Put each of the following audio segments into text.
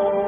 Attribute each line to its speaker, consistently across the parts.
Speaker 1: Oh.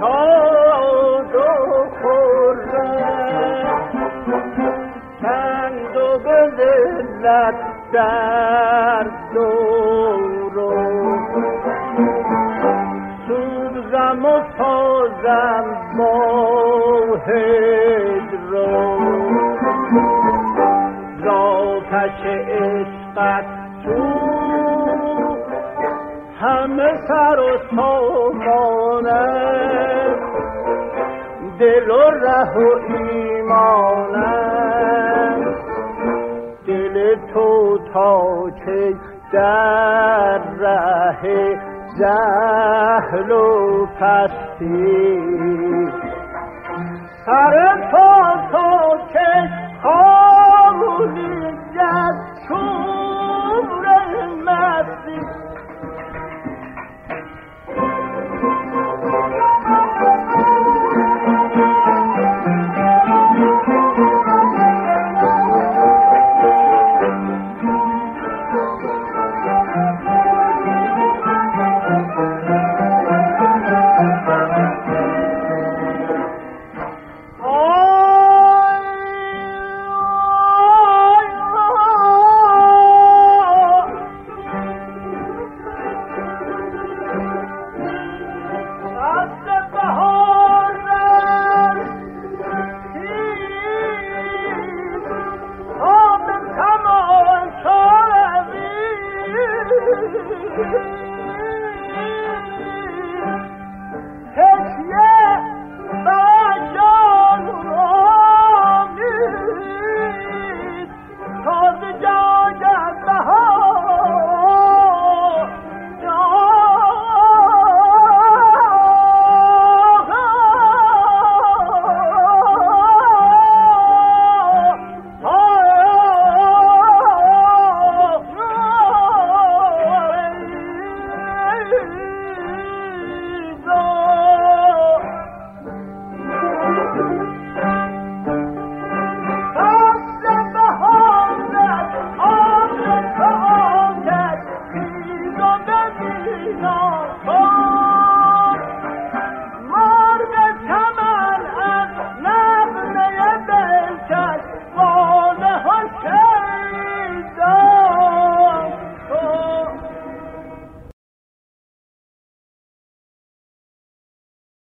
Speaker 1: شاد و خورم چند و به لذت در دورو سوزم و تازم با هجرو زاتش عشقت تو همه سر و سامانه دل و ره و ایمانه دل تو تا چه در ره زهل و پستی. سر